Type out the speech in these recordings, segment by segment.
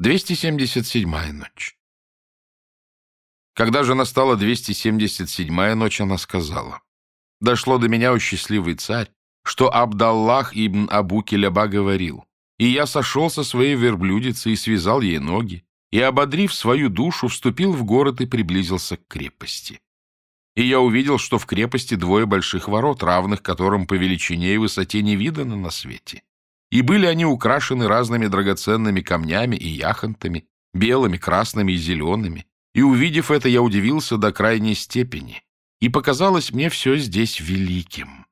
277-я ночь. Когда же настала 277-я ночь, она сказала, «Дошло до меня, о счастливый царь, что Абдаллах ибн Абу Келяба говорил, и я сошел со своей верблюдицы и связал ей ноги, и, ободрив свою душу, вступил в город и приблизился к крепости. И я увидел, что в крепости двое больших ворот, равных которым по величине и высоте не видано на свете и были они украшены разными драгоценными камнями и яхонтами, белыми, красными и зелеными. И, увидев это, я удивился до крайней степени, и показалось мне все здесь великим.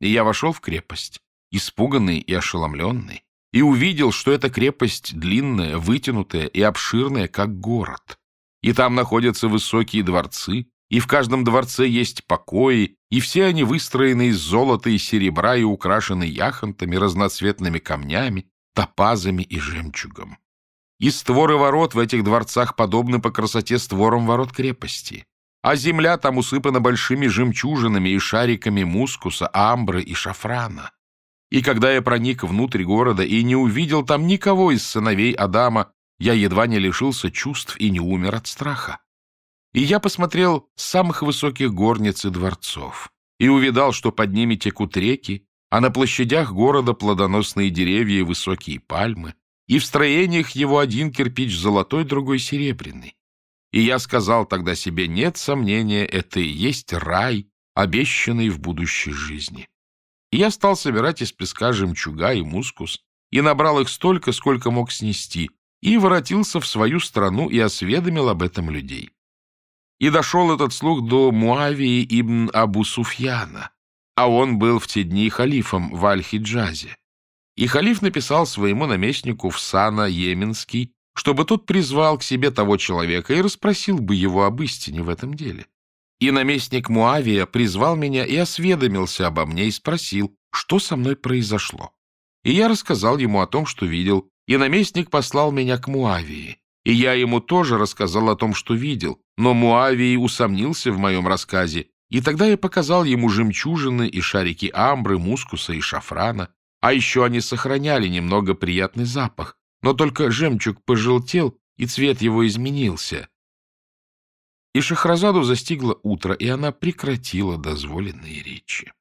И я вошел в крепость, испуганный и ошеломленный, и увидел, что эта крепость длинная, вытянутая и обширная, как город. И там находятся высокие дворцы, и в каждом дворце есть покои, и все они выстроены из золота и серебра и украшены яхонтами, разноцветными камнями, топазами и жемчугом. И створы ворот в этих дворцах подобны по красоте створам ворот крепости. А земля там усыпана большими жемчужинами и шариками мускуса, амбры и шафрана. И когда я проник внутрь города и не увидел там никого из сыновей Адама, я едва не лишился чувств и не умер от страха. И я посмотрел с самых высоких горниц и дворцов, и увидал, что под ними текут реки, а на площадях города плодоносные деревья и высокие пальмы, и в строениях его один кирпич золотой, другой серебряный. И я сказал тогда себе, нет сомнения, это и есть рай, обещанный в будущей жизни. И я стал собирать из песка жемчуга и мускус, и набрал их столько, сколько мог снести, и воротился в свою страну и осведомил об этом людей. И дошел этот слух до Муавии ибн Абу Суфьяна, а он был в те дни халифом в Аль-Хиджазе. И халиф написал своему наместнику в Сана Йеменский, чтобы тот призвал к себе того человека и расспросил бы его об истине в этом деле. И наместник Муавия призвал меня и осведомился обо мне и спросил, что со мной произошло. И я рассказал ему о том, что видел, и наместник послал меня к Муавии. И я ему тоже рассказал о том, что видел, но Муавий усомнился в моем рассказе, и тогда я показал ему жемчужины и шарики амбры, мускуса и шафрана, а еще они сохраняли немного приятный запах, но только жемчуг пожелтел, и цвет его изменился. И Шахразаду застигло утро, и она прекратила дозволенные речи.